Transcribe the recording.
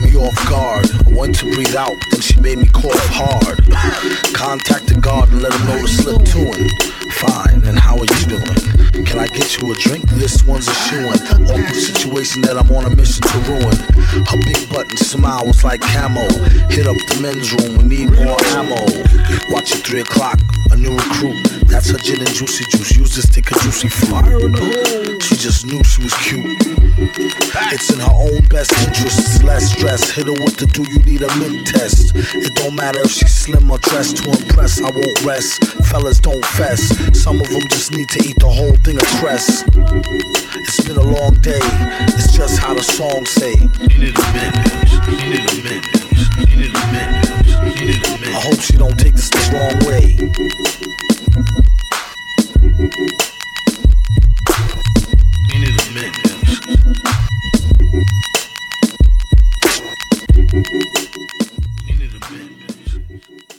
Me off guard. I went to breathe out, then she made me cough hard. Contacted God and let him know to slip to him. Fine, get you a drink? This one's a shoe in. Awkward situation that I'm on a mission to ruin. Her big button smile was like camo. Hit up the men's room, we need more ammo. Watch it 3 o'clock, new recruit. That's her gin and juicy juice. Use this stick of juicy fire in. She just knew she was cute. It's in her own best interest. Less stress. Hit her with the do you need a mint test. It don't matter if she's slim or dressed to impress. I won't rest. Fellas don't fess. Some of them just need to eat the whole thing of cress. It's been a long day. It's just how the song say. You need a mint. You need a mint. You need a mint. You need a mint. I hope she don't take this the wrong way.